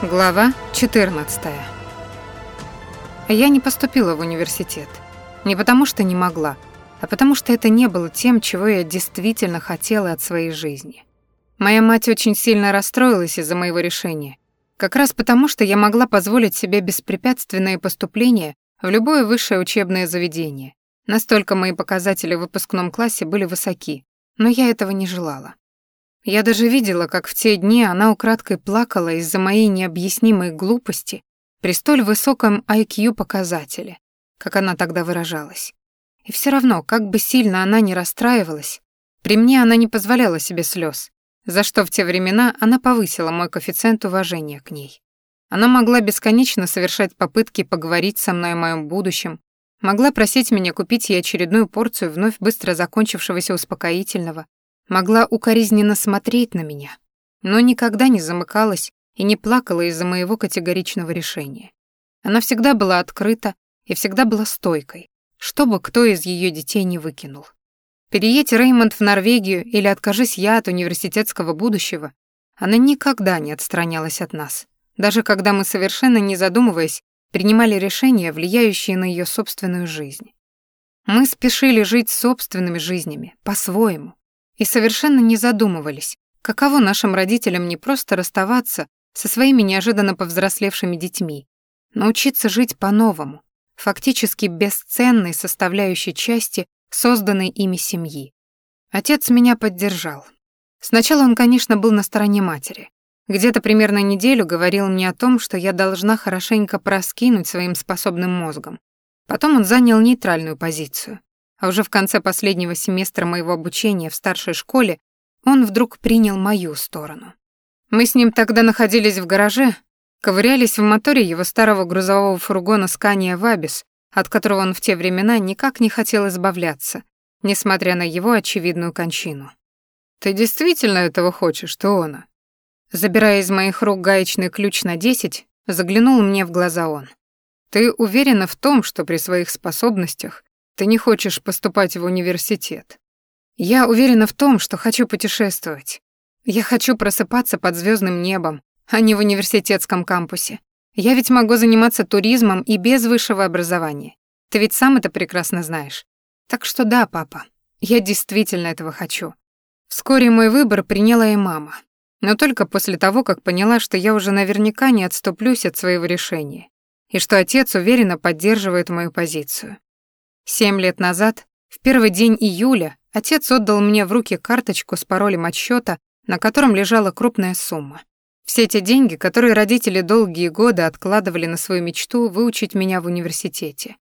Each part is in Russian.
Глава 14. Я не поступила в университет. Не потому что не могла, а потому что это не было тем, чего я действительно хотела от своей жизни. Моя мать очень сильно расстроилась из-за моего решения, как раз потому, что я могла позволить себе беспрепятственное поступление в любое высшее учебное заведение. Настолько мои показатели в выпускном классе были высоки, но я этого не желала. Я даже видела, как в те дни она украдкой плакала из-за моей необъяснимой глупости при столь высоком IQ-показателе, как она тогда выражалась. И все равно, как бы сильно она ни расстраивалась, при мне она не позволяла себе слез, за что в те времена она повысила мой коэффициент уважения к ней. Она могла бесконечно совершать попытки поговорить со мной о моем будущем, могла просить меня купить ей очередную порцию вновь быстро закончившегося успокоительного, могла укоризненно смотреть на меня, но никогда не замыкалась и не плакала из-за моего категоричного решения. Она всегда была открыта и всегда была стойкой, чтобы кто из ее детей не выкинул. Переедь Реймонд в Норвегию или откажись я от университетского будущего, она никогда не отстранялась от нас, даже когда мы, совершенно не задумываясь, принимали решения, влияющие на ее собственную жизнь. Мы спешили жить собственными жизнями, по-своему, и совершенно не задумывались, каково нашим родителям не просто расставаться со своими неожиданно повзрослевшими детьми, научиться жить по-новому, фактически бесценной составляющей части созданной ими семьи. Отец меня поддержал. Сначала он, конечно, был на стороне матери. Где-то примерно неделю говорил мне о том, что я должна хорошенько проскинуть своим способным мозгом. Потом он занял нейтральную позицию а уже в конце последнего семестра моего обучения в старшей школе он вдруг принял мою сторону. Мы с ним тогда находились в гараже, ковырялись в моторе его старого грузового фургона Scania Vabis, от которого он в те времена никак не хотел избавляться, несмотря на его очевидную кончину. «Ты действительно этого хочешь, Тоона?» Забирая из моих рук гаечный ключ на десять, заглянул мне в глаза он. «Ты уверена в том, что при своих способностях ты не хочешь поступать в университет. Я уверена в том, что хочу путешествовать. Я хочу просыпаться под звездным небом, а не в университетском кампусе. Я ведь могу заниматься туризмом и без высшего образования. Ты ведь сам это прекрасно знаешь. Так что да, папа, я действительно этого хочу. Вскоре мой выбор приняла и мама. Но только после того, как поняла, что я уже наверняка не отступлюсь от своего решения, и что отец уверенно поддерживает мою позицию. Семь лет назад, в первый день июля, отец отдал мне в руки карточку с паролем от счета, на котором лежала крупная сумма. Все те деньги, которые родители долгие годы откладывали на свою мечту выучить меня в университете.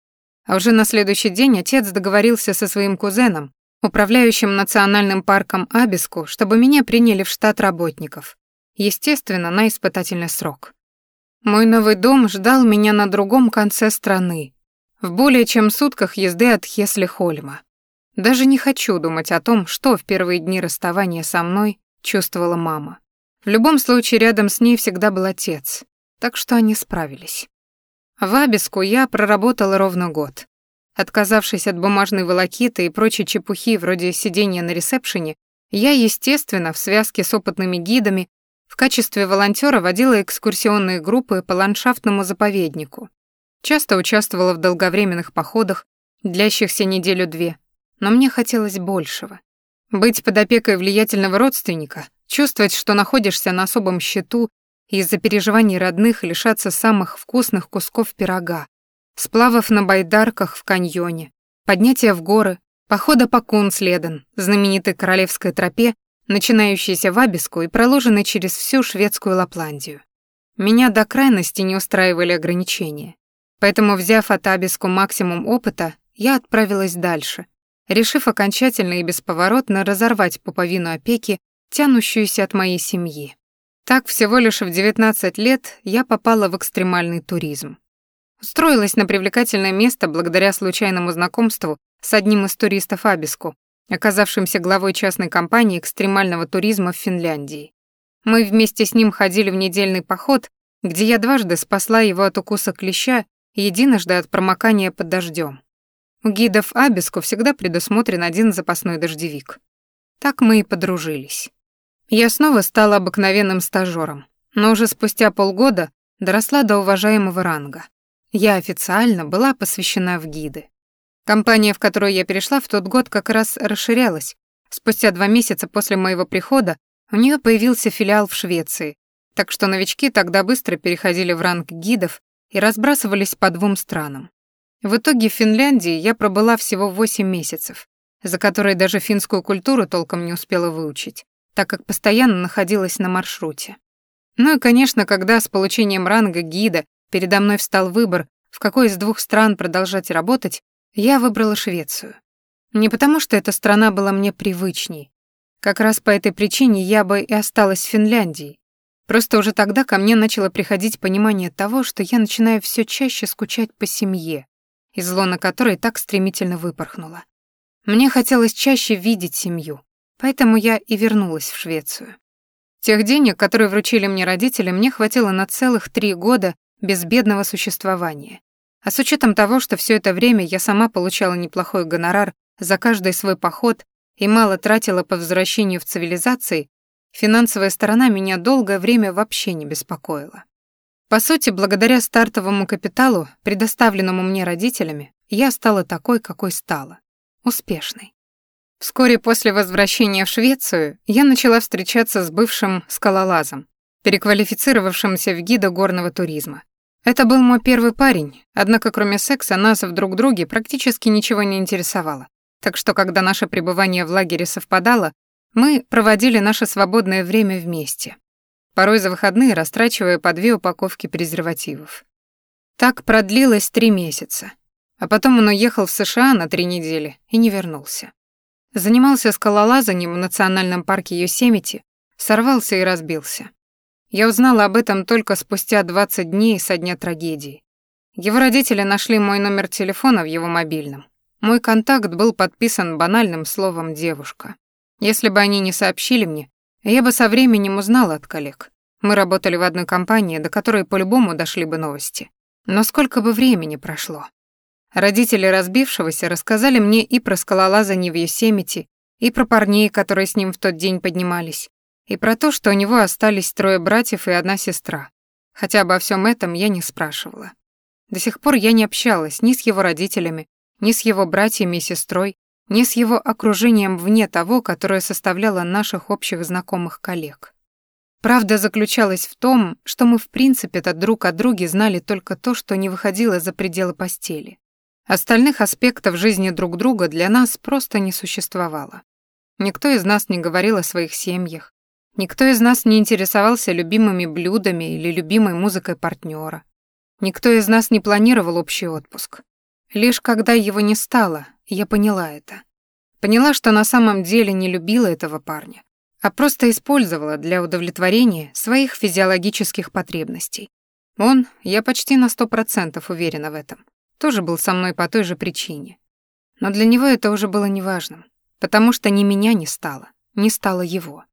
А уже на следующий день отец договорился со своим кузеном, управляющим национальным парком Абиску, чтобы меня приняли в штат работников. Естественно, на испытательный срок. Мой новый дом ждал меня на другом конце страны, в более чем сутках езды от Хесли-Хольма. Даже не хочу думать о том, что в первые дни расставания со мной чувствовала мама. В любом случае, рядом с ней всегда был отец, так что они справились. В Абиску я проработала ровно год. Отказавшись от бумажной волокиты и прочей чепухи вроде сидения на ресепшене, я, естественно, в связке с опытными гидами в качестве волонтера водила экскурсионные группы по ландшафтному заповеднику, Часто участвовала в долговременных походах, длящихся неделю-две, но мне хотелось большего. Быть под опекой влиятельного родственника, чувствовать, что находишься на особом счету из-за переживаний родных лишаться самых вкусных кусков пирога, сплавов на байдарках в каньоне, поднятия в горы, похода по Кунследен, знаменитой королевской тропе, начинающейся в Абиску и проложенной через всю шведскую Лапландию. Меня до крайности не устраивали ограничения. Поэтому, взяв от Абиску максимум опыта, я отправилась дальше, решив окончательно и бесповоротно разорвать пуповину опеки, тянущуюся от моей семьи. Так всего лишь в 19 лет я попала в экстремальный туризм. Устроилась на привлекательное место благодаря случайному знакомству с одним из туристов Абиску, оказавшимся главой частной компании экстремального туризма в Финляндии. Мы вместе с ним ходили в недельный поход, где я дважды спасла его от укуса клеща единожды от промокания под дождем. У гидов Абиску всегда предусмотрен один запасной дождевик. Так мы и подружились. Я снова стала обыкновенным стажером, но уже спустя полгода доросла до уважаемого ранга. Я официально была посвящена в гиды. Компания, в которую я перешла в тот год, как раз расширялась. Спустя два месяца после моего прихода у нее появился филиал в Швеции, так что новички тогда быстро переходили в ранг гидов и разбрасывались по двум странам. В итоге в Финляндии я пробыла всего 8 месяцев, за которые даже финскую культуру толком не успела выучить, так как постоянно находилась на маршруте. Ну и, конечно, когда с получением ранга гида передо мной встал выбор, в какой из двух стран продолжать работать, я выбрала Швецию. Не потому, что эта страна была мне привычней. Как раз по этой причине я бы и осталась в Финляндии, Просто уже тогда ко мне начало приходить понимание того, что я начинаю все чаще скучать по семье, из лона которой так стремительно выпорхнула. Мне хотелось чаще видеть семью, поэтому я и вернулась в Швецию. Тех денег, которые вручили мне родители, мне хватило на целых три года безбедного существования. А с учетом того, что все это время я сама получала неплохой гонорар за каждый свой поход и мало тратила по возвращению в цивилизации, Финансовая сторона меня долгое время вообще не беспокоила. По сути, благодаря стартовому капиталу, предоставленному мне родителями, я стала такой, какой стала. Успешной. Вскоре после возвращения в Швецию я начала встречаться с бывшим скалолазом, переквалифицировавшимся в гида горного туризма. Это был мой первый парень, однако кроме секса нас в друг друге практически ничего не интересовало. Так что когда наше пребывание в лагере совпадало, мы проводили наше свободное время вместе, порой за выходные растрачивая по две упаковки презервативов. Так продлилось три месяца, а потом он уехал в США на три недели и не вернулся. Занимался скалолазанием в национальном парке Йосемити, сорвался и разбился. Я узнала об этом только спустя 20 дней со дня трагедии. Его родители нашли мой номер телефона в его мобильном. Мой контакт был подписан банальным словом «девушка». Если бы они не сообщили мне, я бы со временем узнала от коллег. Мы работали в одной компании, до которой по-любому дошли бы новости. Но сколько бы времени прошло? Родители разбившегося рассказали мне и про скалолазание в Йосемити, и про парней, которые с ним в тот день поднимались, и про то, что у него остались трое братьев и одна сестра. Хотя обо всем этом я не спрашивала. До сих пор я не общалась ни с его родителями, ни с его братьями и сестрой, ни с его окружением вне того, которое составляло наших общих знакомых коллег. Правда заключалась в том, что мы в принципе-то друг о друге знали только то, что не выходило за пределы постели. Остальных аспектов жизни друг друга для нас просто не существовало. Никто из нас не говорил о своих семьях, никто из нас не интересовался любимыми блюдами или любимой музыкой партнера. Никто из нас не планировал общий отпуск. Лишь когда его не стало, я поняла это. Поняла, что на самом деле не любила этого парня, а просто использовала для удовлетворения своих физиологических потребностей. Он, я почти на сто процентов уверена в этом, тоже был со мной по той же причине. Но для него это уже было неважным, потому что ни меня не стало, не стало его.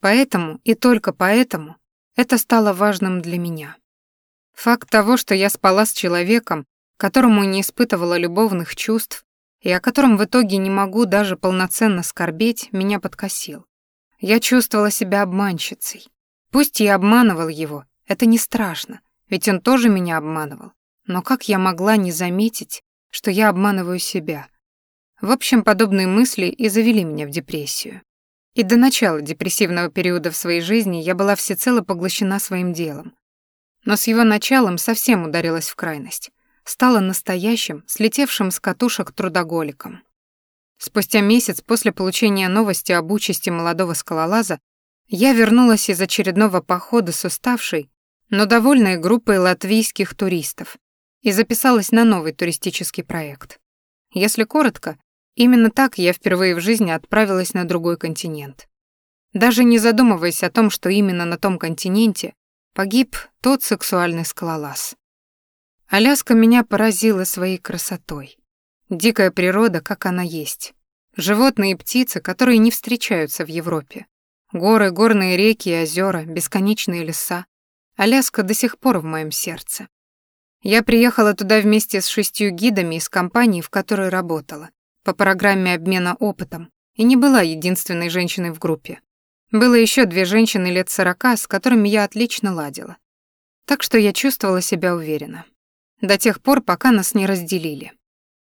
Поэтому и только поэтому это стало важным для меня. Факт того, что я спала с человеком, которому не испытывала любовных чувств и о котором в итоге не могу даже полноценно скорбеть, меня подкосил. Я чувствовала себя обманщицей. Пусть я обманывал его, это не страшно, ведь он тоже меня обманывал. Но как я могла не заметить, что я обманываю себя? В общем, подобные мысли и завели меня в депрессию. И до начала депрессивного периода в своей жизни я была всецело поглощена своим делом. Но с его началом совсем ударилась в крайность стала настоящим, слетевшим с катушек трудоголиком. Спустя месяц после получения новости об участи молодого скалолаза я вернулась из очередного похода с уставшей, но довольной группой латвийских туристов и записалась на новый туристический проект. Если коротко, именно так я впервые в жизни отправилась на другой континент. Даже не задумываясь о том, что именно на том континенте погиб тот сексуальный скалолаз. Аляска меня поразила своей красотой. Дикая природа, как она есть. Животные и птицы, которые не встречаются в Европе. Горы, горные реки и озера, бесконечные леса. Аляска до сих пор в моем сердце. Я приехала туда вместе с шестью гидами из компании, в которой работала, по программе обмена опытом, и не была единственной женщиной в группе. Было еще две женщины лет сорока, с которыми я отлично ладила. Так что я чувствовала себя уверенно. До тех пор, пока нас не разделили.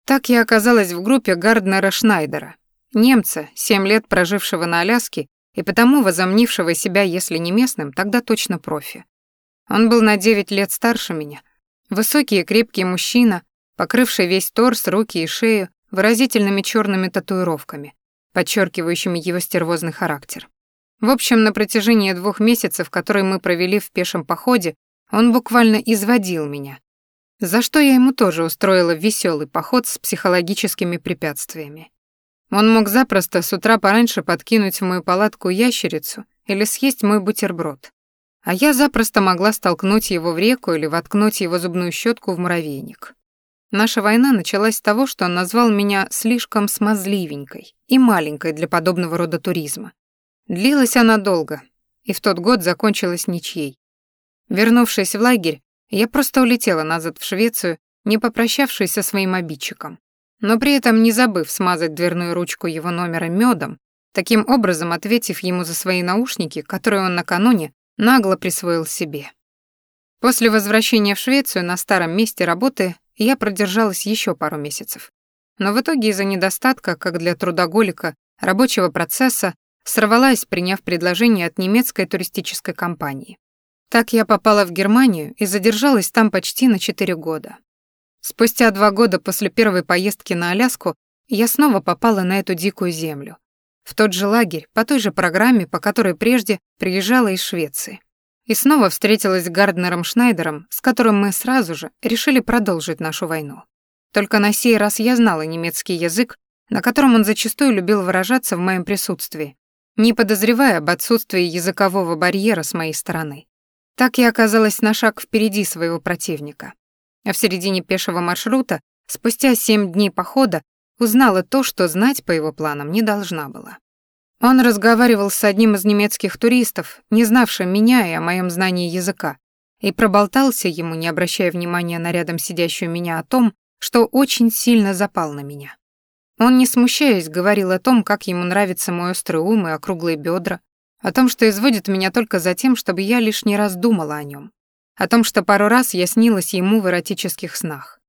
Так я оказалась в группе Гарднера Шнайдера, немца, семь лет прожившего на Аляске и потому возомнившего себя, если не местным, тогда точно профи. Он был на девять лет старше меня. Высокий и крепкий мужчина, покрывший весь торс, руки и шею выразительными черными татуировками, подчеркивающими его стервозный характер. В общем, на протяжении двух месяцев, которые мы провели в пешем походе, он буквально изводил меня. За что я ему тоже устроила веселый поход с психологическими препятствиями. Он мог запросто с утра пораньше подкинуть в мою палатку ящерицу или съесть мой бутерброд. А я запросто могла столкнуть его в реку или воткнуть его зубную щетку в муравейник. Наша война началась с того, что он назвал меня слишком смазливенькой и маленькой для подобного рода туризма. Длилась она долго, и в тот год закончилась ничьей. Вернувшись в лагерь, я просто улетела назад в Швецию, не попрощавшись со своим обидчиком, но при этом не забыв смазать дверную ручку его номера медом, таким образом ответив ему за свои наушники, которые он накануне нагло присвоил себе. После возвращения в Швецию на старом месте работы я продержалась еще пару месяцев. Но в итоге из-за недостатка, как для трудоголика, рабочего процесса, сорвалась, приняв предложение от немецкой туристической компании. Так я попала в Германию и задержалась там почти на 4 года. Спустя два года после первой поездки на Аляску я снова попала на эту дикую землю. В тот же лагерь, по той же программе, по которой прежде приезжала из Швеции. И снова встретилась с Гарднером Шнайдером, с которым мы сразу же решили продолжить нашу войну. Только на сей раз я знала немецкий язык, на котором он зачастую любил выражаться в моем присутствии, не подозревая об отсутствии языкового барьера с моей стороны. Так я оказалась на шаг впереди своего противника. А в середине пешего маршрута, спустя семь дней похода, узнала то, что знать по его планам не должна была. Он разговаривал с одним из немецких туристов, не знавшим меня и о моем знании языка, и проболтался ему, не обращая внимания на рядом сидящую меня, о том, что очень сильно запал на меня. Он, не смущаясь, говорил о том, как ему нравится мой острый ум и округлые бедра, о том, что изводит меня только за тем, чтобы я лишний раз думала о нем, о том, что пару раз я снилась ему в эротических снах.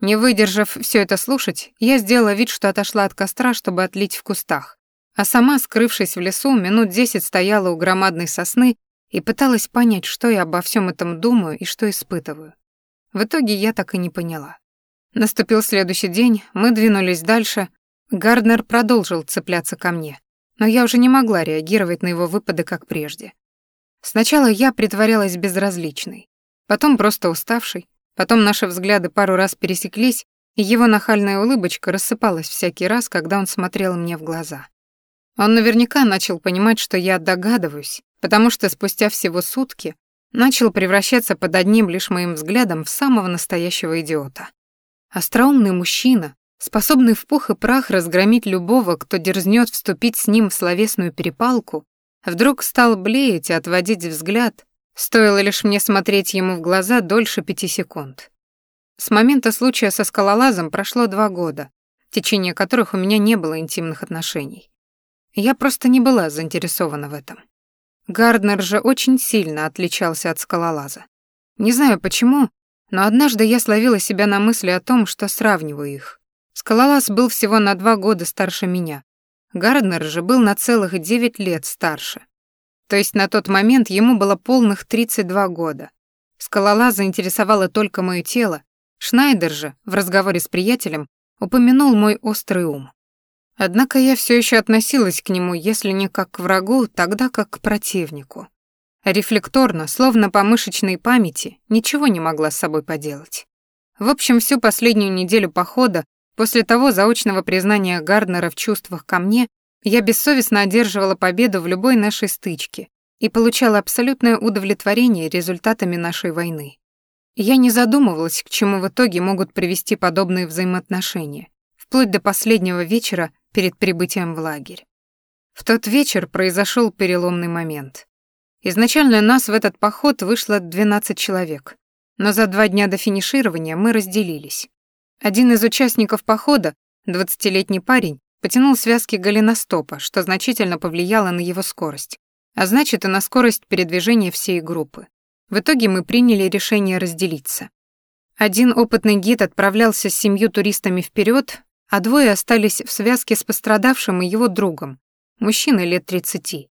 Не выдержав все это слушать, я сделала вид, что отошла от костра, чтобы отлить в кустах, а сама, скрывшись в лесу, минут десять стояла у громадной сосны и пыталась понять, что я обо всем этом думаю и что испытываю. В итоге я так и не поняла. Наступил следующий день, мы двинулись дальше. Гарднер продолжил цепляться ко мне, но я уже не могла реагировать на его выпады, как прежде. Сначала я притворялась безразличной, потом просто уставшей, потом наши взгляды пару раз пересеклись, и его нахальная улыбочка рассыпалась всякий раз, когда он смотрел мне в глаза. Он наверняка начал понимать, что я догадываюсь, потому что спустя всего сутки начал превращаться под одним лишь моим взглядом в самого настоящего идиота. Остроумный мужчина, способный в пух и прах разгромить любого, кто дерзнет вступить с ним в словесную перепалку, вдруг стал блеять и отводить взгляд, стоило лишь мне смотреть ему в глаза дольше пяти секунд. С момента случая со скалолазом прошло два года, в течение которых у меня не было интимных отношений. Я просто не была заинтересована в этом. Гарднер же очень сильно отличался от скалолаза. Не знаю почему, но однажды я словила себя на мысли о том, что сравниваю их. Скалолаз был всего на два года старше меня. Гарднер же был на целых девять лет старше. То есть на тот момент ему было полных 32 года. Скалолаз заинтересовало только мое тело. Шнайдер же в разговоре с приятелем упомянул мой острый ум. Однако я все еще относилась к нему, если не как к врагу, тогда как к противнику. Рефлекторно, словно по мышечной памяти, ничего не могла с собой поделать. В общем, всю последнюю неделю похода, после того заочного признания Гарднера в чувствах ко мне, я бессовестно одерживала победу в любой нашей стычке и получала абсолютное удовлетворение результатами нашей войны. Я не задумывалась, к чему в итоге могут привести подобные взаимоотношения, вплоть до последнего вечера перед прибытием в лагерь. В тот вечер произошел переломный момент. Изначально нас в этот поход вышло 12 человек, но за два дня до финиширования мы разделились. Один из участников похода, 20-летний парень, потянул связки голеностопа, что значительно повлияло на его скорость, а значит и на скорость передвижения всей группы. В итоге мы приняли решение разделиться. Один опытный гид отправлялся с семью туристами вперед, а двое остались в связке с пострадавшим и его другом, мужчиной лет 30.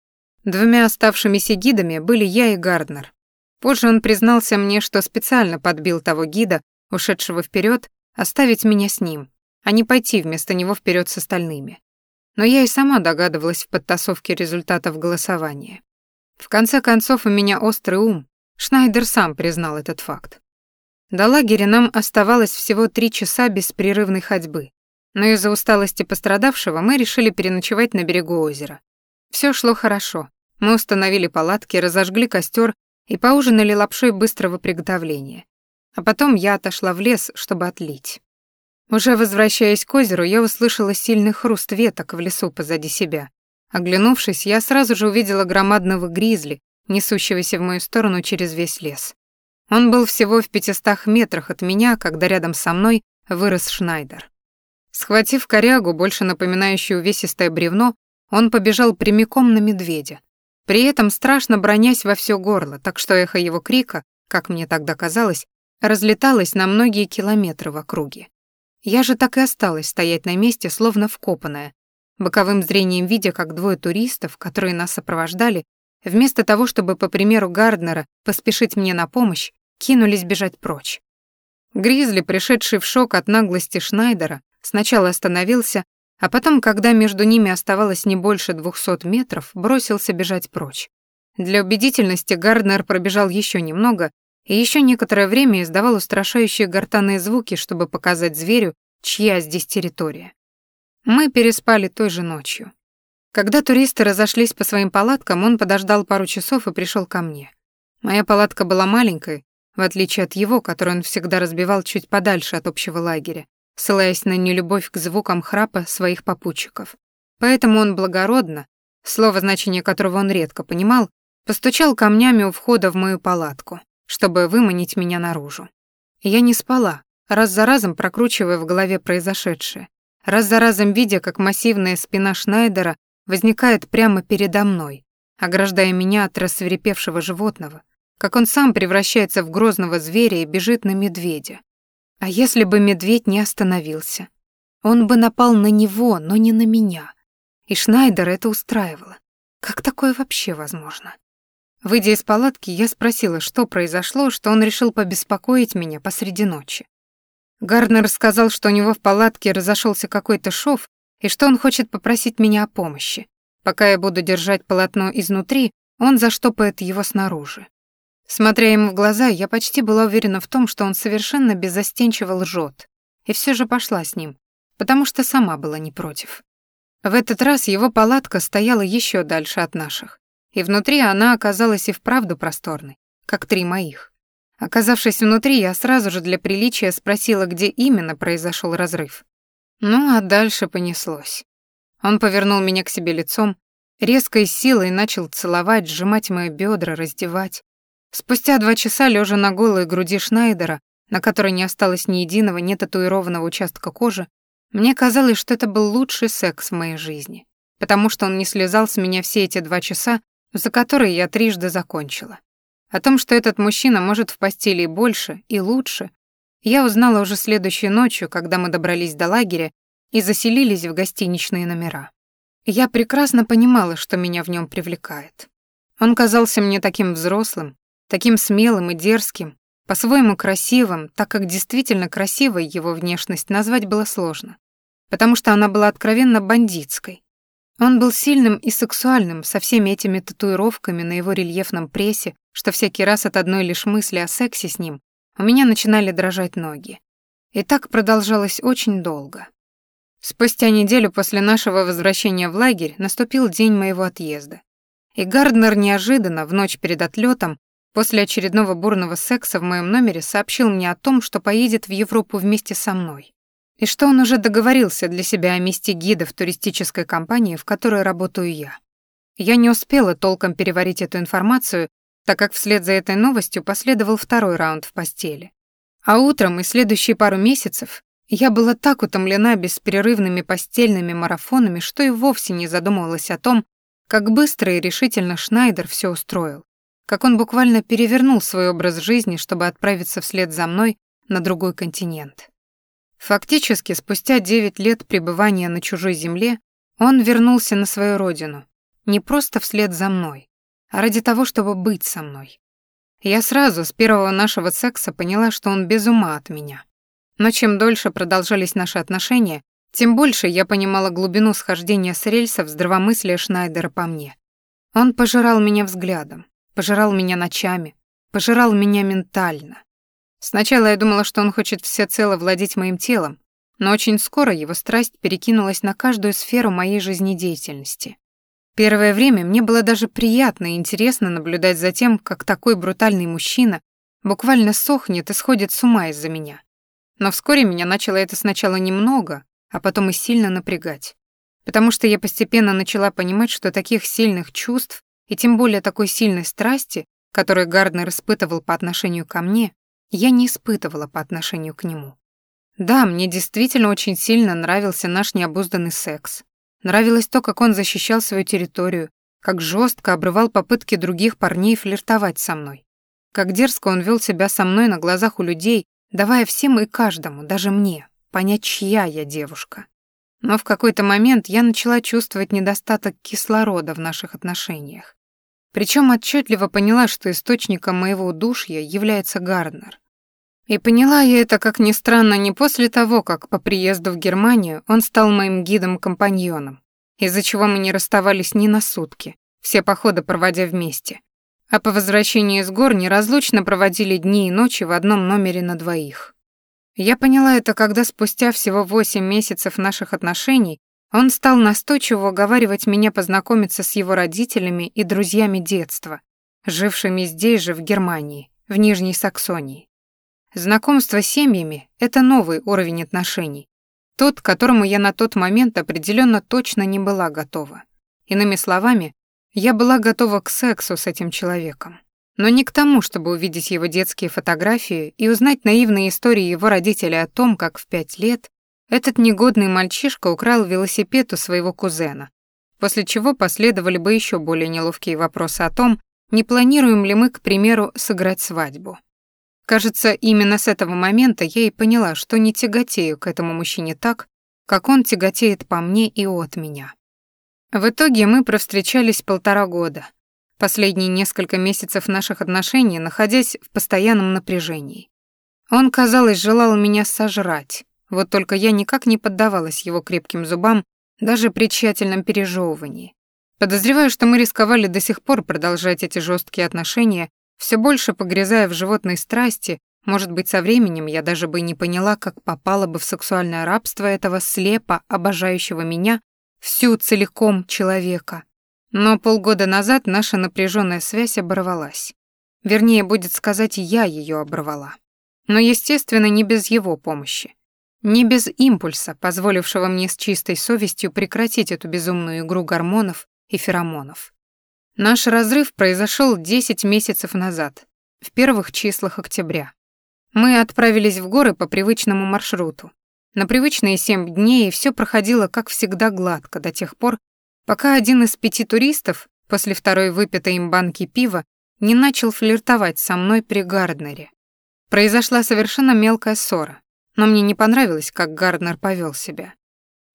Двумя оставшимися гидами были я и Гарднер. Позже он признался мне, что специально подбил того гида, ушедшего вперед, оставить меня с ним, а не пойти вместо него вперед с остальными. Но я и сама догадывалась в подтасовке результатов голосования. В конце концов, у меня острый ум. Шнайдер сам признал этот факт. До лагеря нам оставалось всего три часа беспрерывной ходьбы, но из-за усталости пострадавшего мы решили переночевать на берегу озера. Все шло хорошо. Мы установили палатки, разожгли костер и поужинали лапшой быстрого приготовления. А потом я отошла в лес, чтобы отлить. Уже возвращаясь к озеру, я услышала сильный хруст веток в лесу позади себя. Оглянувшись, я сразу же увидела громадного гризли, несущегося в мою сторону через весь лес. Он был всего в пятистах метрах от меня, когда рядом со мной вырос Шнайдер. Схватив корягу, больше напоминающую увесистое бревно, он побежал прямиком на медведя. При этом страшно бронясь во все горло, так что эхо его крика, как мне тогда казалось, разлеталось на многие километры в округе. Я же так и осталась стоять на месте, словно вкопанная, боковым зрением видя, как двое туристов, которые нас сопровождали, вместо того, чтобы, по примеру Гарднера, поспешить мне на помощь, кинулись бежать прочь. Гризли, пришедший в шок от наглости Шнайдера, сначала остановился, а потом, когда между ними оставалось не больше двухсот метров, бросился бежать прочь. Для убедительности Гарднер пробежал еще немного и еще некоторое время издавал устрашающие гортанные звуки, чтобы показать зверю, чья здесь территория. Мы переспали той же ночью. Когда туристы разошлись по своим палаткам, он подождал пару часов и пришел ко мне. Моя палатка была маленькой, в отличие от его, который он всегда разбивал чуть подальше от общего лагеря, ссылаясь на нелюбовь к звукам храпа своих попутчиков. Поэтому он благородно, слово значение которого он редко понимал, постучал камнями у входа в мою палатку чтобы выманить меня наружу. Я не спала, раз за разом прокручивая в голове произошедшее, раз за разом видя, как массивная спина Шнайдера возникает прямо передо мной, ограждая меня от рассверепевшего животного, как он сам превращается в грозного зверя и бежит на медведя. А если бы медведь не остановился? Он бы напал на него, но не на меня. И Шнайдер это устраивало. Как такое вообще возможно? Выйдя из палатки, я спросила, что произошло, что он решил побеспокоить меня посреди ночи. Гарнер сказал, что у него в палатке разошелся какой-то шов и что он хочет попросить меня о помощи. Пока я буду держать полотно изнутри, он заштопает его снаружи. Смотря ему в глаза, я почти была уверена в том, что он совершенно беззастенчиво лжет, и все же пошла с ним, потому что сама была не против. В этот раз его палатка стояла еще дальше от наших и внутри она оказалась и вправду просторной, как три моих. Оказавшись внутри, я сразу же для приличия спросила, где именно произошел разрыв. Ну, а дальше понеслось. Он повернул меня к себе лицом, резкой силой начал целовать, сжимать мои бедра, раздевать. Спустя два часа, лежа на голой груди Шнайдера, на которой не осталось ни единого нетатуированного участка кожи, мне казалось, что это был лучший секс в моей жизни, потому что он не слезал с меня все эти два часа, за который я трижды закончила. О том, что этот мужчина может в постели и больше, и лучше, я узнала уже следующей ночью, когда мы добрались до лагеря и заселились в гостиничные номера. Я прекрасно понимала, что меня в нем привлекает. Он казался мне таким взрослым, таким смелым и дерзким, по-своему красивым, так как действительно красивой его внешность назвать было сложно, потому что она была откровенно бандитской, он был сильным и сексуальным, со всеми этими татуировками на его рельефном прессе, что всякий раз от одной лишь мысли о сексе с ним у меня начинали дрожать ноги. И так продолжалось очень долго. Спустя неделю после нашего возвращения в лагерь наступил день моего отъезда. И Гарднер неожиданно, в ночь перед отлетом, после очередного бурного секса в моем номере сообщил мне о том, что поедет в Европу вместе со мной и что он уже договорился для себя о месте гида в туристической компании, в которой работаю я. Я не успела толком переварить эту информацию, так как вслед за этой новостью последовал второй раунд в постели. А утром и следующие пару месяцев Я была так утомлена бесперерывными постельными марафонами, что и вовсе не задумывалась о том, как быстро и решительно Шнайдер все устроил, как он буквально перевернул свой образ жизни, чтобы отправиться вслед за мной на другой континент. Фактически, спустя девять лет пребывания на чужой земле, он вернулся на свою родину, не просто вслед за мной, а ради того, чтобы быть со мной. Я сразу с первого нашего секса поняла, что он без ума от меня. Но чем дольше продолжались наши отношения, тем больше я понимала глубину схождения с рельсов здравомыслия Шнайдера по мне. Он пожирал меня взглядом, пожирал меня ночами, пожирал меня ментально. Сначала я думала, что он хочет всецело владеть моим телом, но очень скоро его страсть перекинулась на каждую сферу моей жизнедеятельности. Первое время мне было даже приятно и интересно наблюдать за тем, как такой брутальный мужчина буквально сохнет и сходит с ума из-за меня. Но вскоре меня начало это сначала немного, а потом и сильно напрягать. Потому что я постепенно начала понимать, что таких сильных чувств и тем более такой сильной страсти, которую Гарднер испытывал по отношению ко мне, я не испытывала по отношению к нему. Да, мне действительно очень сильно нравился наш необузданный секс, Нравилось то, как он защищал свою территорию, как жестко обрывал попытки других парней флиртовать со мной. Как дерзко он вел себя со мной на глазах у людей, давая всем и каждому, даже мне, понять, чья я девушка. Но в какой-то момент я начала чувствовать недостаток кислорода в наших отношениях. Причем отчетливо поняла, что источником моего удушья является Гарднер. И поняла я это, как ни странно, не после того, как по приезду в Германию он стал моим гидом-компаньоном, из-за чего мы не расставались ни на сутки, все походы проводя вместе. А по возвращении из гор неразлучно проводили дни и ночи в одном номере на двоих. Я поняла это, когда спустя всего восемь месяцев наших отношений он стал настойчиво уговаривать меня познакомиться с его родителями и друзьями детства, жившими здесь же, в Германии, в Нижней Саксонии. Знакомство с семьями — это новый уровень отношений. Тот, к которому я на тот момент определенно точно не была готова. Иными словами, я была готова к сексу с этим человеком. Но не к тому, чтобы увидеть его детские фотографии и узнать наивные истории его родителей о том, как в пять лет этот негодный мальчишка украл велосипед у своего кузена, после чего последовали бы еще более неловкие вопросы о том, не планируем ли мы, к примеру, сыграть свадьбу. Кажется, именно с этого момента я и поняла, что не тяготею к этому мужчине так, как он тяготеет по мне и от меня. В итоге мы провстречались полтора года, последние несколько месяцев наших отношений находясь в постоянном напряжении. Он, казалось, желал меня сожрать, вот только я никак не поддавалась его крепким зубам даже при тщательном пережевывании. Подозреваю, что мы рисковали до сих пор продолжать эти жесткие отношения все больше погрязая в животной страсти, может быть, со временем я даже бы не поняла, как попала бы в сексуальное рабство этого слепо обожающего меня всю целиком человека. Но полгода назад наша напряженная связь оборвалась. Вернее, будет сказать, я ее оборвала. Но, естественно, не без его помощи. Не без импульса, позволившего мне с чистой совестью прекратить эту безумную игру гормонов и феромонов. Наш разрыв произошел 10 месяцев назад, в первых числах октября. Мы отправились в горы по привычному маршруту. На привычные семь дней все проходило, как всегда, гладко до тех пор, пока один из пяти туристов после второй выпитой им банки пива не начал флиртовать со мной при Гарднере. Произошла совершенно мелкая ссора, но мне не понравилось, как Гарднер повел себя.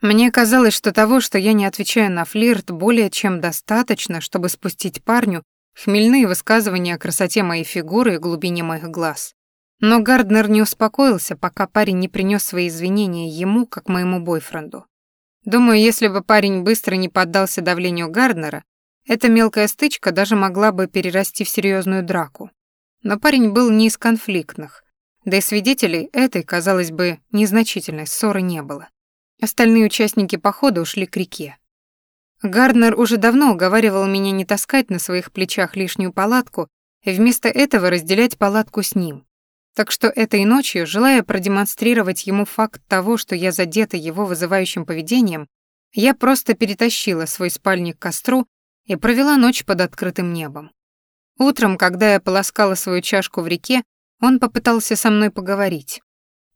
Мне казалось, что того, что я не отвечаю на флирт, более чем достаточно, чтобы спустить парню хмельные высказывания о красоте моей фигуры и глубине моих глаз. Но Гарднер не успокоился, пока парень не принес свои извинения ему, как моему бойфренду. Думаю, если бы парень быстро не поддался давлению Гарднера, эта мелкая стычка даже могла бы перерасти в серьезную драку. Но парень был не из конфликтных, да и свидетелей этой, казалось бы, незначительной ссоры не было. Остальные участники похода ушли к реке. Гарднер уже давно уговаривал меня не таскать на своих плечах лишнюю палатку и вместо этого разделять палатку с ним. Так что этой ночью, желая продемонстрировать ему факт того, что я задета его вызывающим поведением, я просто перетащила свой спальник к костру и провела ночь под открытым небом. Утром, когда я полоскала свою чашку в реке, он попытался со мной поговорить.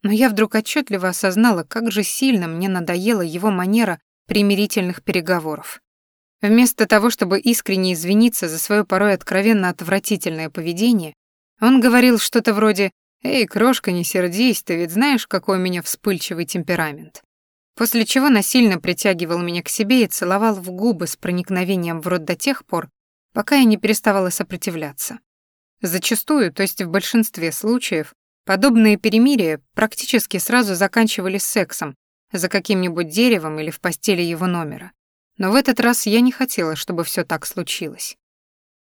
Но я вдруг отчетливо осознала, как же сильно мне надоела его манера примирительных переговоров. Вместо того, чтобы искренне извиниться за свое порой откровенно отвратительное поведение, он говорил что-то вроде «Эй, крошка, не сердись, ты ведь знаешь, какой у меня вспыльчивый темперамент». После чего насильно притягивал меня к себе и целовал в губы с проникновением в рот до тех пор, пока я не переставала сопротивляться. Зачастую, то есть в большинстве случаев, подобные перемирия практически сразу заканчивались сексом за каким-нибудь деревом или в постели его номера. Но в этот раз я не хотела, чтобы все так случилось.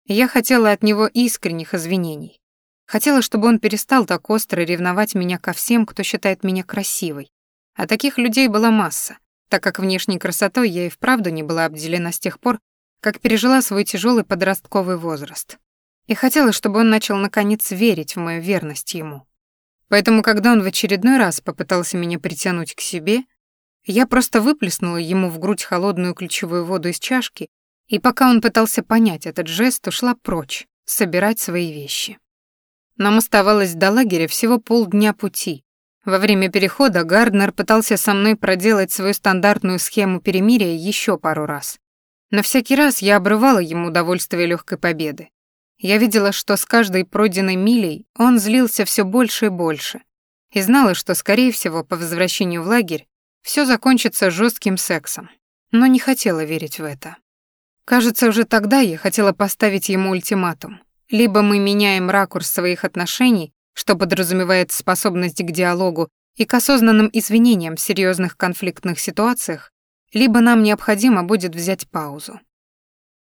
Я хотела от него искренних извинений. Хотела, чтобы он перестал так остро ревновать меня ко всем, кто считает меня красивой. А таких людей была масса, так как внешней красотой я и вправду не была обделена с тех пор, как пережила свой тяжелый подростковый возраст. И хотела, чтобы он начал наконец верить в мою верность ему. Поэтому, когда он в очередной раз попытался меня притянуть к себе, я просто выплеснула ему в грудь холодную ключевую воду из чашки, и пока он пытался понять этот жест, ушла прочь, собирать свои вещи. Нам оставалось до лагеря всего полдня пути. Во время перехода Гарднер пытался со мной проделать свою стандартную схему перемирия еще пару раз. Но всякий раз я обрывала ему удовольствие легкой победы. Я видела, что с каждой пройденной милей он злился все больше и больше. И знала, что, скорее всего, по возвращению в лагерь все закончится жестким сексом, но не хотела верить в это. Кажется, уже тогда я хотела поставить ему ультиматум. Либо мы меняем ракурс своих отношений, что подразумевает способность к диалогу и к осознанным извинениям в серьезных конфликтных ситуациях, либо нам необходимо будет взять паузу.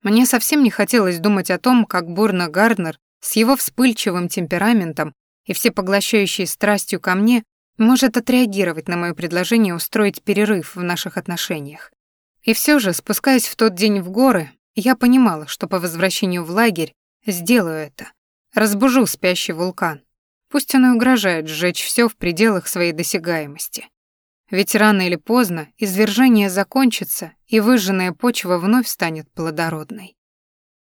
Мне совсем не хотелось думать о том, как бурно Гарднер с его вспыльчивым темпераментом и всепоглощающей страстью ко мне может отреагировать на мое предложение устроить перерыв в наших отношениях. И все же, спускаясь в тот день в горы, я понимала, что по возвращению в лагерь сделаю это. Разбужу спящий вулкан. Пусть он и угрожает сжечь все в пределах своей досягаемости. Ведь рано или поздно извержение закончится, и выжженная почва вновь станет плодородной.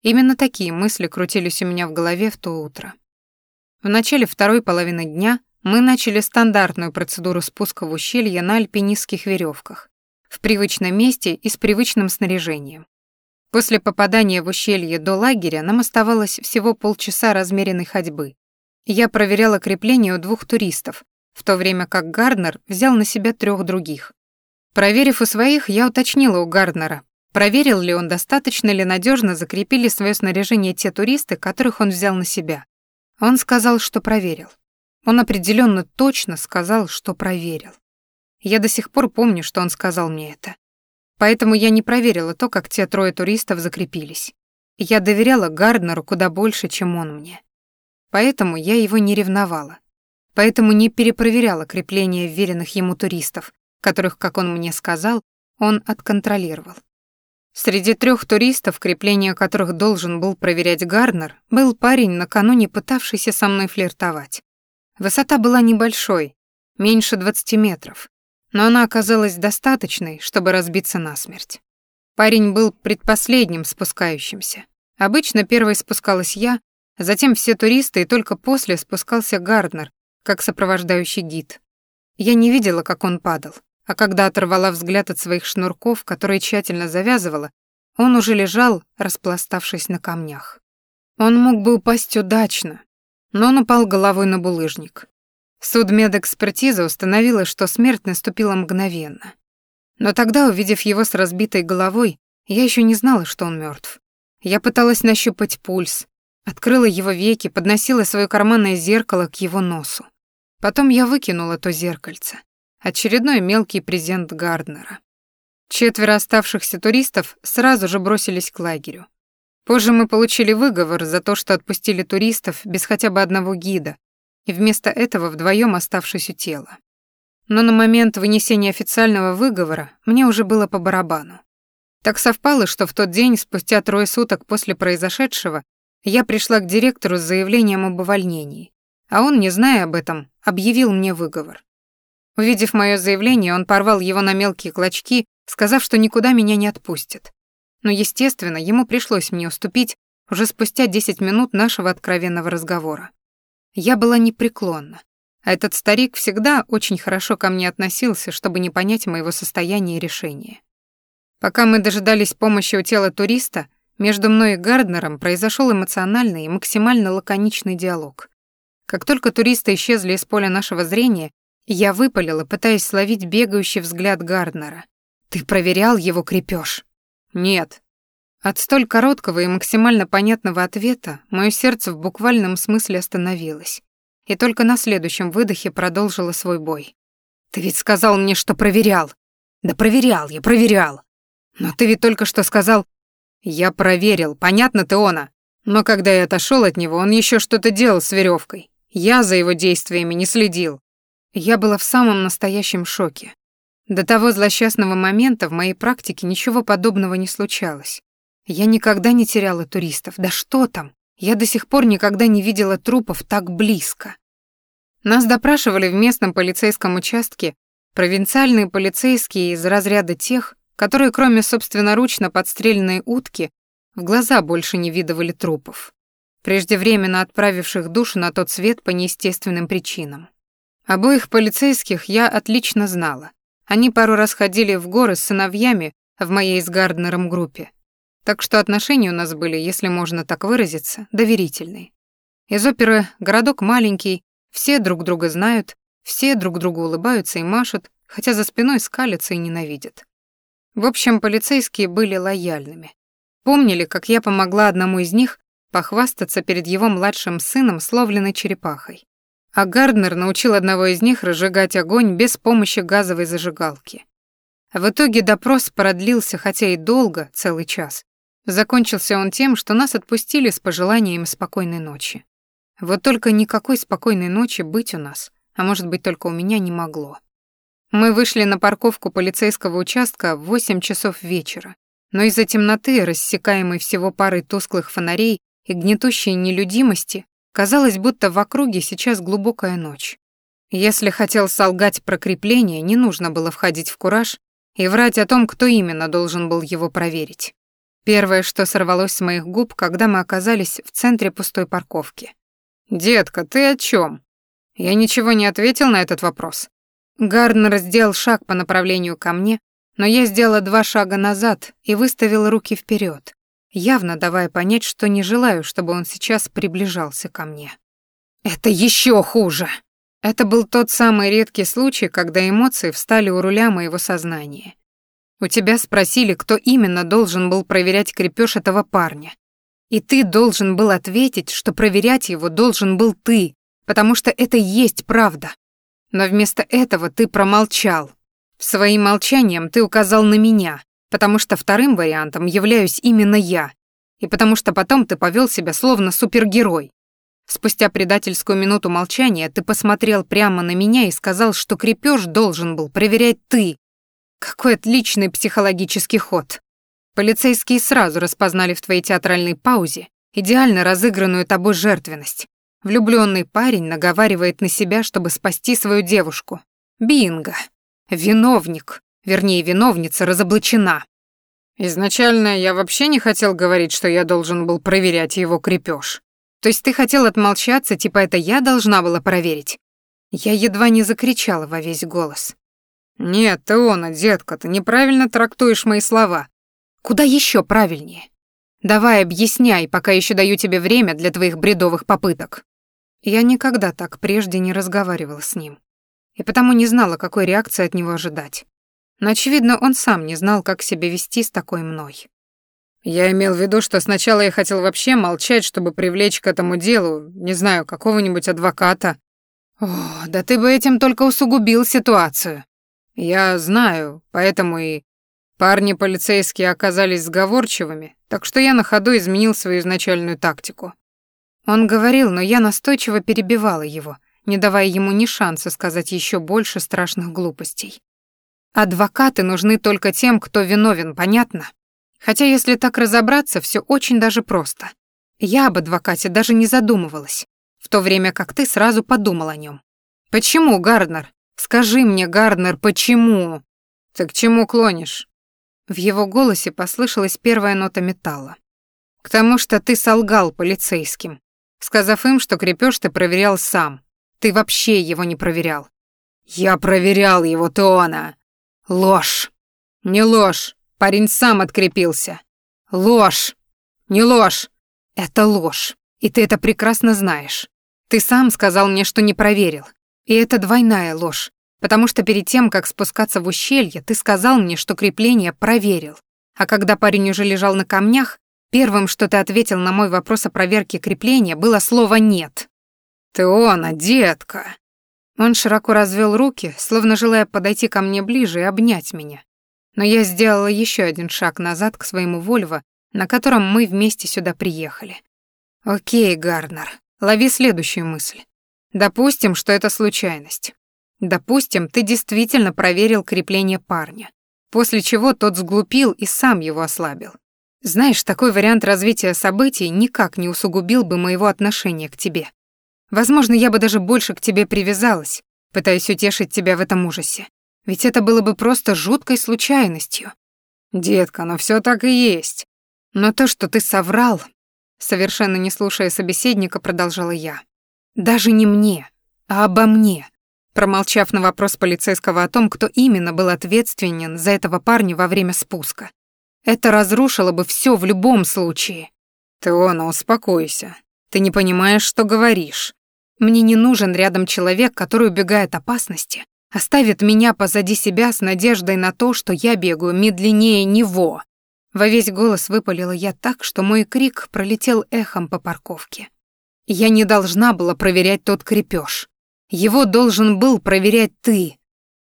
Именно такие мысли крутились у меня в голове в то утро. В начале второй половины дня мы начали стандартную процедуру спуска в ущелье на альпинистских веревках, в привычном месте и с привычным снаряжением. После попадания в ущелье до лагеря нам оставалось всего полчаса размеренной ходьбы. Я проверяла крепление у двух туристов, в то время как Гарднер взял на себя трех других. Проверив у своих, я уточнила у Гарднера, проверил ли он, достаточно ли надежно закрепили свое снаряжение те туристы, которых он взял на себя. Он сказал, что проверил. Он определенно точно сказал, что проверил. Я до сих пор помню, что он сказал мне это. Поэтому я не проверила то, как те трое туристов закрепились. Я доверяла Гарднеру куда больше, чем он мне. Поэтому я его не ревновала. Поэтому не перепроверяла крепление веренных ему туристов, которых, как он мне сказал, он отконтролировал. Среди трех туристов, крепление которых должен был проверять Гарднер, был парень, накануне пытавшийся со мной флиртовать. Высота была небольшой, меньше 20 метров, но она оказалась достаточной, чтобы разбиться насмерть. Парень был предпоследним спускающимся. Обычно первой спускалась я, затем все туристы, и только после спускался Гарднер, как сопровождающий гид. Я не видела, как он падал, а когда оторвала взгляд от своих шнурков, которые тщательно завязывала, он уже лежал, распластавшись на камнях. Он мог бы упасть удачно, но он упал головой на булыжник. Судмедэкспертиза установила, что смерть наступила мгновенно. Но тогда, увидев его с разбитой головой, я еще не знала, что он мертв. Я пыталась нащупать пульс, открыла его веки, подносила свое карманное зеркало к его носу. Потом я выкинула то зеркальце. Очередной мелкий презент Гарднера. Четверо оставшихся туристов сразу же бросились к лагерю. Позже мы получили выговор за то, что отпустили туристов без хотя бы одного гида, и вместо этого вдвоем оставшись у тела. Но на момент вынесения официального выговора мне уже было по барабану. Так совпало, что в тот день, спустя трое суток после произошедшего, я пришла к директору с заявлением об увольнении, а он, не зная об этом, объявил мне выговор. Увидев мое заявление, он порвал его на мелкие клочки, сказав, что никуда меня не отпустит. Но, естественно, ему пришлось мне уступить уже спустя 10 минут нашего откровенного разговора. Я была непреклонна. А этот старик всегда очень хорошо ко мне относился, чтобы не понять моего состояния и решения. Пока мы дожидались помощи у тела туриста, между мной и Гарднером произошел эмоциональный и максимально лаконичный диалог. Как только туристы исчезли из поля нашего зрения, я выпалила, пытаясь словить бегающий взгляд Гарднера. «Ты проверял его крепеж? «Нет». От столь короткого и максимально понятного ответа мое сердце в буквальном смысле остановилось, и только на следующем выдохе продолжило свой бой. «Ты ведь сказал мне, что проверял!» «Да проверял я, проверял!» «Но ты ведь только что сказал...» «Я проверил, понятно, Теона?» Но когда я отошел от него, он еще что-то делал с веревкой. Я за его действиями не следил. Я была в самом настоящем шоке. До того злосчастного момента в моей практике ничего подобного не случалось. Я никогда не теряла туристов. Да что там? Я до сих пор никогда не видела трупов так близко. Нас допрашивали в местном полицейском участке провинциальные полицейские из разряда тех, которые кроме собственноручно подстреленной утки в глаза больше не видывали трупов, преждевременно отправивших душу на тот свет по неестественным причинам. Обоих полицейских я отлично знала. Они пару раз ходили в горы с сыновьями в моей с Гарднером группе, так что отношения у нас были, если можно так выразиться, доверительные. Из оперы «Городок маленький», все друг друга знают, все друг другу улыбаются и машут, хотя за спиной скалятся и ненавидят. В общем, полицейские были лояльными. Помнили, как я помогла одному из них похвастаться перед его младшим сыном словленной черепахой. А Гарднер научил одного из них разжигать огонь без помощи газовой зажигалки. В итоге допрос продлился, хотя и долго, целый час. Закончился он тем, что нас отпустили с пожеланием спокойной ночи. Вот только никакой спокойной ночи быть у нас, а может быть только у меня не могло. Мы вышли на парковку полицейского участка в 8 часов вечера но из-за темноты, рассекаемой всего парой тусклых фонарей и гнетущей нелюдимости, казалось, будто в округе сейчас глубокая ночь. Если хотел солгать про крепление, не нужно было входить в кураж и врать о том, кто именно должен был его проверить. Первое, что сорвалось с моих губ, когда мы оказались в центре пустой парковки. «Детка, ты о чем? Я ничего не ответил на этот вопрос. Гарнер сделал шаг по направлению ко мне, но я сделала два шага назад и выставила руки вперед, явно давая понять, что не желаю, чтобы он сейчас приближался ко мне. «Это еще хуже!» Это был тот самый редкий случай, когда эмоции встали у руля моего сознания. У тебя спросили, кто именно должен был проверять крепеж этого парня. И ты должен был ответить, что проверять его должен был ты, потому что это и есть правда. Но вместо этого ты промолчал, Своим молчанием ты указал на меня, потому что вторым вариантом являюсь именно я, и потому что потом ты повел себя словно супергерой. Спустя предательскую минуту молчания ты посмотрел прямо на меня и сказал, что крепеж должен был проверять ты. Какой отличный психологический ход. Полицейские сразу распознали в твоей театральной паузе идеально разыгранную тобой жертвенность. Влюбленный парень наговаривает на себя, чтобы спасти свою девушку. Бинго. Виновник, вернее, виновница разоблачена. Изначально я вообще не хотел говорить, что я должен был проверять его крепеж. То есть ты хотел отмолчаться, типа это я должна была проверить? Я едва не закричала во весь голос. Нет, ты она, детка, ты неправильно трактуешь мои слова. Куда еще правильнее? Давай объясняй, пока еще даю тебе время для твоих бредовых попыток. Я никогда так прежде не разговаривала с ним и потому не знала, какой реакции от него ожидать. Но, очевидно, он сам не знал, как себя вести с такой мной. Я имел в виду, что сначала я хотел вообще молчать, чтобы привлечь к этому делу, не знаю, какого-нибудь адвоката. О, да ты бы этим только усугубил ситуацию. Я знаю, поэтому и парни полицейские оказались сговорчивыми, так что я на ходу изменил свою изначальную тактику. Он говорил, но я настойчиво перебивала его — не давая ему ни шанса сказать еще больше страшных глупостей. Адвокаты нужны только тем, кто виновен, понятно? Хотя, если так разобраться, все очень даже просто. Я об адвокате даже не задумывалась, в то время как ты сразу подумал о нем. Почему, Гарднер? Скажи мне, Гарднер, почему? Ты к чему клонишь? В его голосе послышалась первая нота металла. К тому, что ты солгал полицейским, сказав им, что крепеж ты проверял сам, Ты вообще его не проверял. Я проверял его, Теона. Ложь. Не ложь. Парень сам открепился. Ложь. Не ложь. Это ложь. И ты это прекрасно знаешь. Ты сам сказал мне, что не проверил. И это двойная ложь. Потому что перед тем, как спускаться в ущелье, ты сказал мне, что крепление проверил. А когда парень уже лежал на камнях, первым, что ты ответил на мой вопрос о проверке крепления, было слово «нет». «Ты она, детка!» Он широко развел руки, словно желая подойти ко мне ближе и обнять меня. Но я сделала еще один шаг назад к своему Вольво, на котором мы вместе сюда приехали. Окей, Гарнер, лови следующую мысль. Допустим, что это случайность. Допустим, ты действительно проверил крепление парня, после чего тот сглупил и сам его ослабил. Знаешь, такой вариант развития событий никак не усугубил бы моего отношения к тебе. Возможно, я бы даже больше к тебе привязалась, пытаясь утешить тебя в этом ужасе. Ведь это было бы просто жуткой случайностью. Детка, но все так и есть. Но то, что ты соврал, совершенно не слушая собеседника, продолжала я. Даже не мне, а обо мне. Промолчав на вопрос полицейского о том, кто именно был ответственен за этого парня во время спуска. Это разрушило бы все в любом случае. Теона, успокойся. Ты не понимаешь, что говоришь. Мне не нужен рядом человек, который убегает опасности, оставит меня позади себя с надеждой на то, что я бегаю медленнее него. Во весь голос выпалила я так, что мой крик пролетел эхом по парковке. Я не должна была проверять тот крепеж. Его должен был проверять ты.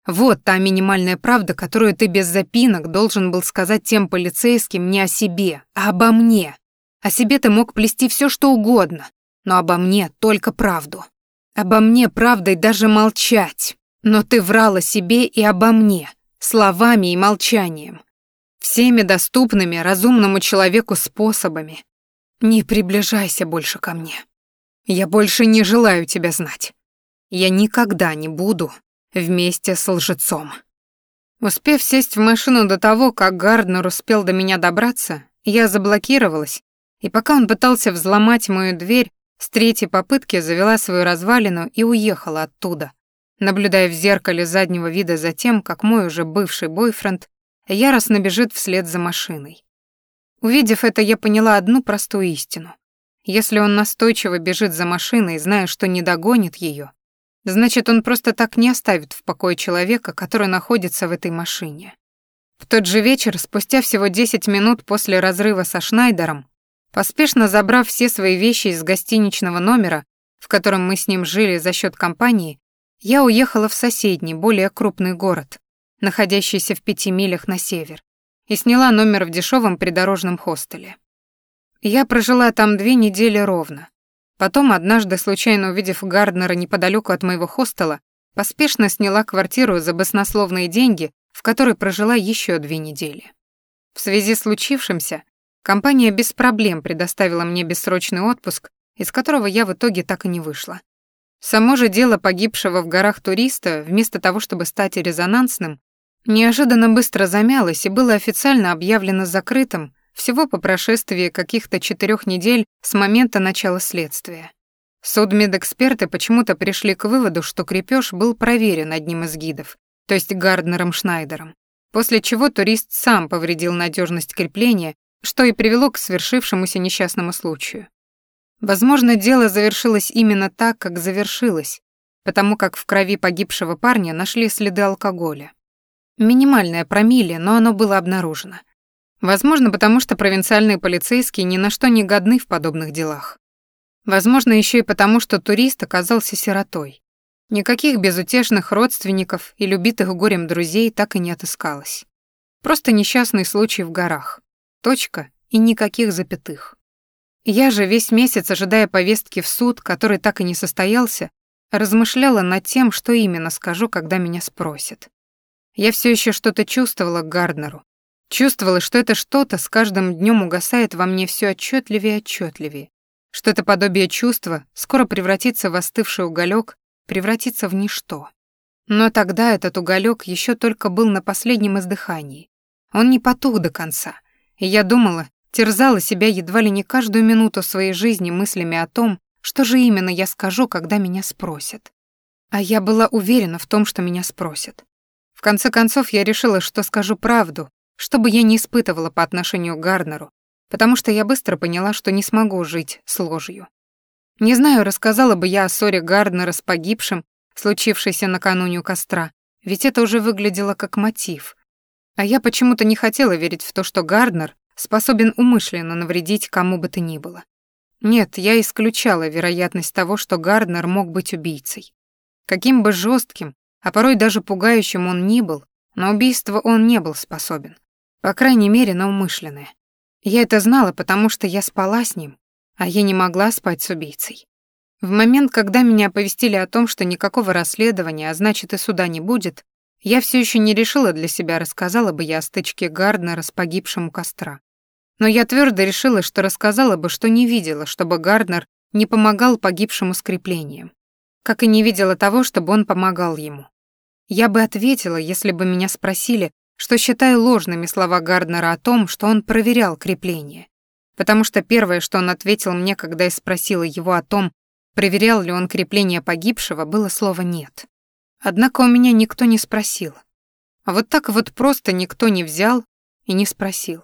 Вот та минимальная правда, которую ты без запинок должен был сказать тем полицейским не о себе, а обо мне. О себе ты мог плести все, что угодно, но обо мне только правду. Обо мне правдой даже молчать. Но ты врал о себе и обо мне, словами и молчанием. Всеми доступными разумному человеку способами. Не приближайся больше ко мне. Я больше не желаю тебя знать. Я никогда не буду вместе с лжецом. Успев сесть в машину до того, как Гарднер успел до меня добраться, я заблокировалась, и пока он пытался взломать мою дверь, с третьей попытки завела свою развалину и уехала оттуда, наблюдая в зеркале заднего вида за тем, как мой уже бывший бойфренд яростно бежит вслед за машиной. Увидев это, я поняла одну простую истину. Если он настойчиво бежит за машиной, зная, что не догонит ее, значит, он просто так не оставит в покое человека, который находится в этой машине. В тот же вечер, спустя всего 10 минут после разрыва со Шнайдером, Поспешно забрав все свои вещи из гостиничного номера, в котором мы с ним жили за счет компании, я уехала в соседний, более крупный город, находящийся в пяти милях на север, и сняла номер в дешевом придорожном хостеле. Я прожила там две недели ровно. Потом, однажды, случайно увидев Гарднера неподалеку от моего хостела, поспешно сняла квартиру за баснословные деньги, в которой прожила еще две недели. В связи с случившимся Компания без проблем предоставила мне бессрочный отпуск, из которого я в итоге так и не вышла. Само же дело погибшего в горах туриста, вместо того, чтобы стать резонансным, неожиданно быстро замялось и было официально объявлено закрытым всего по прошествии каких-то четырех недель с момента начала следствия. Судмедэксперты почему-то пришли к выводу, что крепеж был проверен одним из гидов, то есть Гарднером Шнайдером, после чего турист сам повредил надежность крепления что и привело к свершившемуся несчастному случаю. Возможно, дело завершилось именно так, как завершилось, потому как в крови погибшего парня нашли следы алкоголя. Минимальное промилле, но оно было обнаружено. Возможно, потому что провинциальные полицейские ни на что не годны в подобных делах. Возможно, еще и потому, что турист оказался сиротой. Никаких безутешных родственников и любитых горем друзей так и не отыскалось. Просто несчастный случай в горах. Точка и никаких запятых. Я же весь месяц, ожидая повестки в суд, который так и не состоялся, размышляла над тем, что именно скажу, когда меня спросят. Я все еще что-то чувствовала к Гарднеру. Чувствовала, что это что-то с каждым днем угасает во мне все отчетливее и отчетливее. Что это подобие чувства скоро превратится в остывший уголек, превратится в ничто. Но тогда этот уголек еще только был на последнем издыхании. Он не потух до конца — и я думала, терзала себя едва ли не каждую минуту своей жизни мыслями о том, что же именно я скажу, когда меня спросят. А я была уверена в том, что меня спросят. В конце концов, я решила, что скажу правду, чтобы я не испытывала по отношению к Гарнеру, потому что я быстро поняла, что не смогу жить с ложью. Не знаю, рассказала бы я о ссоре Гарднера с погибшим, случившейся накануне у костра, ведь это уже выглядело как мотив. А я почему-то не хотела верить в то, что Гарднер способен умышленно навредить кому бы то ни было. Нет, я исключала вероятность того, что Гарднер мог быть убийцей. Каким бы жестким, а порой даже пугающим он ни был, на убийство он не был способен. По крайней мере, на умышленное. Я это знала, потому что я спала с ним, а я не могла спать с убийцей. В момент, когда меня оповестили о том, что никакого расследования, а значит и суда не будет, я все еще не решила для себя, рассказала бы я о стычке Гарднера с погибшим у костра. Но я твердо решила, что рассказала бы, что не видела, чтобы Гарднер не помогал погибшему скреплением, как и не видела того, чтобы он помогал ему. Я бы ответила, если бы меня спросили, что считаю ложными слова Гарднера о том, что он проверял крепление, потому что первое, что он ответил мне, когда я спросила его о том, проверял ли он крепление погибшего, было слово «нет». Однако у меня никто не спросил. А вот так вот просто никто не взял и не спросил.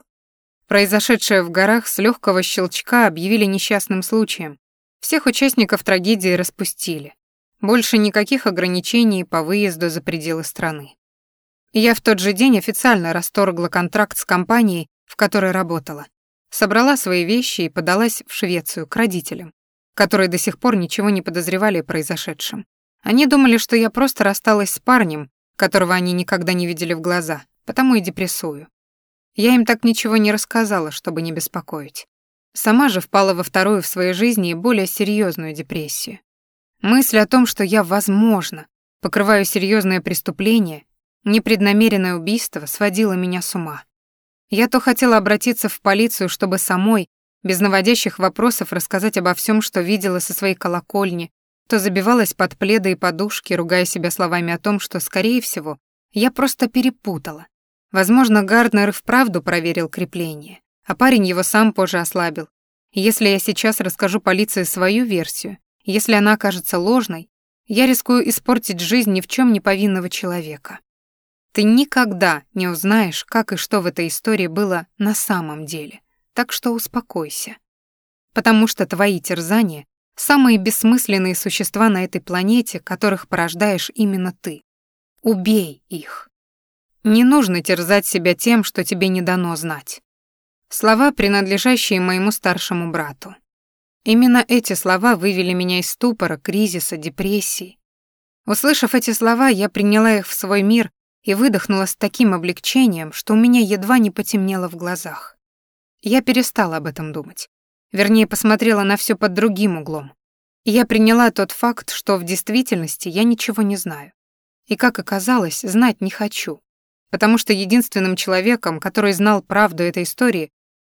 Произошедшее в горах с легкого щелчка объявили несчастным случаем. Всех участников трагедии распустили. Больше никаких ограничений по выезду за пределы страны. Я в тот же день официально расторгла контракт с компанией, в которой работала собрала свои вещи и подалась в Швецию к родителям, которые до сих пор ничего не подозревали о произошедшем. Они думали, что я просто рассталась с парнем, которого они никогда не видели в глаза, потому и депрессую. Я им так ничего не рассказала, чтобы не беспокоить. Сама же впала во вторую в своей жизни и более серьезную депрессию. Мысль о том, что я, возможно, покрываю серьезное преступление, непреднамеренное убийство, сводила меня с ума. Я то хотела обратиться в полицию, чтобы самой, без наводящих вопросов, рассказать обо всем, что видела со своей колокольни, то забивалась под пледы и подушки, ругая себя словами о том, что, скорее всего, я просто перепутала. Возможно, Гарднер вправду проверил крепление, а парень его сам позже ослабил. Если я сейчас расскажу полиции свою версию, если она окажется ложной, я рискую испортить жизнь ни в чем не повинного человека. Ты никогда не узнаешь, как и что в этой истории было на самом деле. Так что успокойся. Потому что твои терзания — самые бессмысленные существа на этой планете, которых порождаешь именно ты. Убей их. Не нужно терзать себя тем, что тебе не дано знать. Слова, принадлежащие моему старшему брату. Именно эти слова вывели меня из ступора, кризиса, депрессии. Услышав эти слова, я приняла их в свой мир и выдохнула с таким облегчением, что у меня едва не потемнело в глазах. Я перестала об этом думать. Вернее, посмотрела на все под другим углом. я приняла тот факт, что в действительности я ничего не знаю. И, как оказалось, знать не хочу. Потому что единственным человеком, который знал правду этой истории,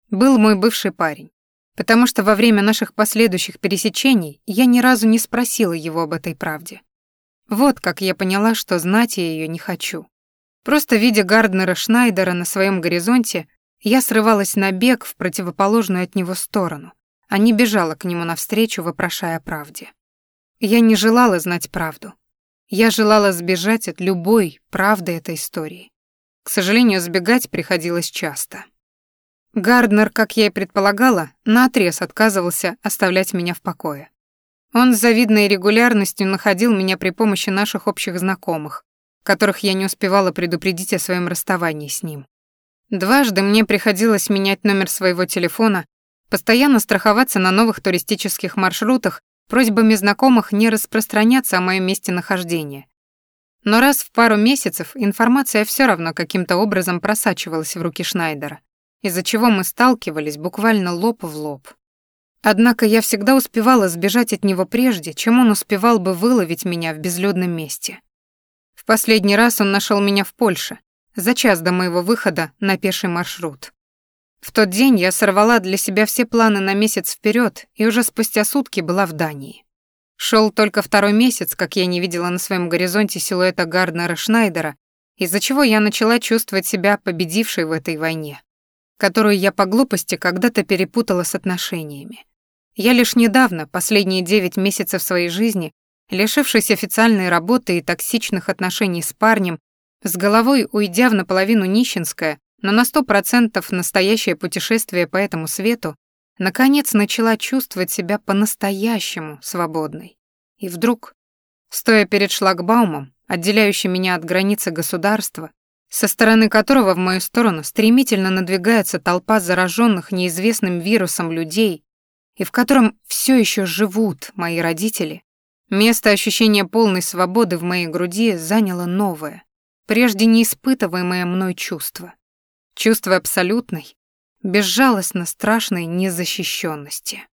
был мой бывший парень. Потому что во время наших последующих пересечений я ни разу не спросила его об этой правде. Вот как я поняла, что знать я ее не хочу. Просто видя Гарднера Шнайдера на своем горизонте, я срывалась на бег в противоположную от него сторону, а не бежала к нему навстречу, вопрошая о правде. Я не желала знать правду. Я желала сбежать от любой правды этой истории. К сожалению, сбегать приходилось часто. Гарднер, как я и предполагала, наотрез отказывался оставлять меня в покое. Он с завидной регулярностью находил меня при помощи наших общих знакомых, которых я не успевала предупредить о своем расставании с ним. Дважды мне приходилось менять номер своего телефона, постоянно страховаться на новых туристических маршрутах просьбами знакомых не распространяться о моем месте нахождения. Но раз в пару месяцев информация все равно каким-то образом просачивалась в руки Шнайдера, из-за чего мы сталкивались буквально лоб в лоб. Однако я всегда успевала сбежать от него прежде, чем он успевал бы выловить меня в безлюдном месте. В последний раз он нашел меня в Польше, за час до моего выхода на пеший маршрут. В тот день я сорвала для себя все планы на месяц вперед и уже спустя сутки была в Дании. Шел только второй месяц, как я не видела на своем горизонте силуэта Гарднера Шнайдера, из-за чего я начала чувствовать себя победившей в этой войне, которую я по глупости когда-то перепутала с отношениями. Я лишь недавно, последние девять месяцев своей жизни, Лишившись официальной работы и токсичных отношений с парнем, с головой уйдя в наполовину нищенское, но на сто процентов настоящее путешествие по этому свету, наконец начала чувствовать себя по-настоящему свободной. И вдруг, стоя перед шлагбаумом, отделяющим меня от границы государства, со стороны которого в мою сторону стремительно надвигается толпа зараженных неизвестным вирусом людей, и в котором все еще живут мои родители, место ощущения полной свободы в моей груди заняло новое, прежде не испытываемое мной чувство. Чувство абсолютной, безжалостно страшной незащищенности.